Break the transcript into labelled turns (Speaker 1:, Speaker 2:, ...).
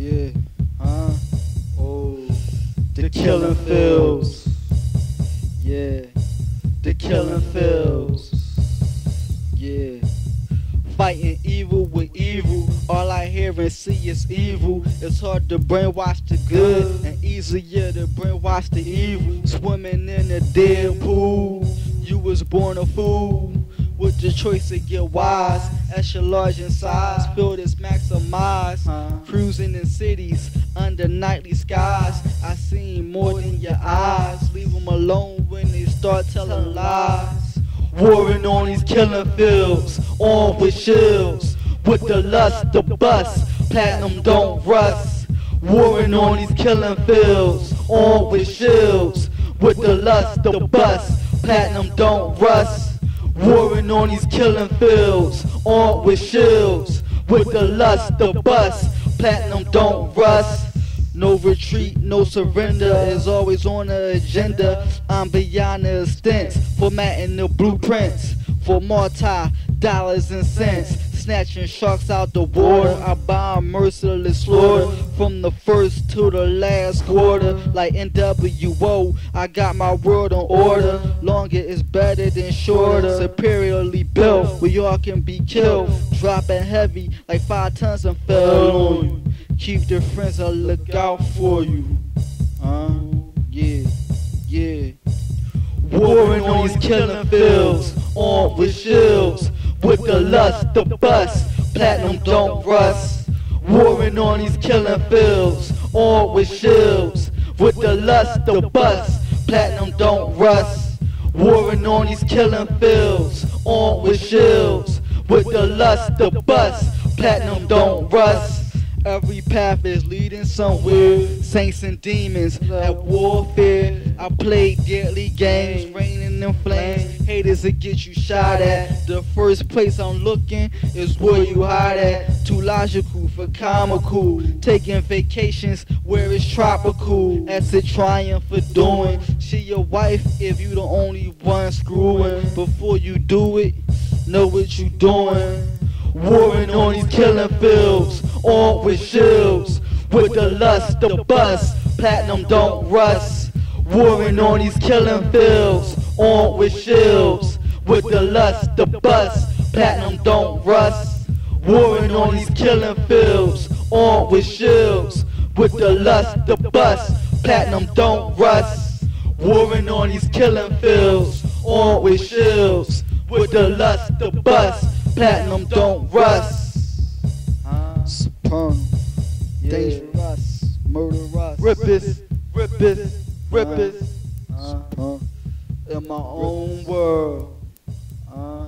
Speaker 1: Yeah, huh? Oh, the killing fields. Yeah, the killing fields. Yeah, fighting evil with evil. All I hear and see is evil. It's hard to brainwash the good and easier to brainwash the evil. Swimming in a dead pool. You was born a fool. With the choice to get wise, extra large in size, field is maximized. Cruising in cities under nightly skies. I seen more than your eyes. Leave them alone when they start telling lies. Warring on these killing fields, on with shields. With the lust, the bust, platinum don't rust. Warring on these killing fields, on with shields. With the lust, the bust, platinum don't rust. Warring on these killing fields, armed with shields. With the lust, the bust, platinum don't rust. No retreat, no surrender is always on the agenda. I'm beyond the stents, formatting the blueprints for multi dollars and cents. Snatching sharks out the water, I buy merciless slaughter from the first to the last quarter. Like NWO, I got my world on order. Longer is better than shorter. Superiorly built, where y'all can be killed. Dropping heavy like five tons and fell on you. Keep the friends a lookout for you. Uh, yeah, yeah. Warring on these killing fields, armed with shields. With the lust, the bust, platinum don't rust. Warring on these killing fields, armed with shields. With the lust, the bust, platinum don't rust. Warring on these killing fields, armed with shields. With the lust, the bust, platinum don't rust. Every path is leading somewhere. Saints and demons at warfare. I play deadly games, raining in flames. Haters that get you shot at. The first place I'm looking is where you hide at. Too logical for comical. Taking vacations where it's tropical. That's a triumph for doing. She your wife if you the only one screwing. Before you do it, know what you doing. Warring on these killing fields, armed with shields. With the lust, the bust, platinum don't rust. Warring on these killing fields, on with shields. With the lust, the bust, platinum don't rust. Warring on these killing fields, on with shields. With the lust, the bust, platinum don't rust. Warring on these killing fields, on with shields. With the lust, the bust, platinum don't rust. Supernal, dangerous, murderous, ripist, ripist, ripist. In my own world. Uh,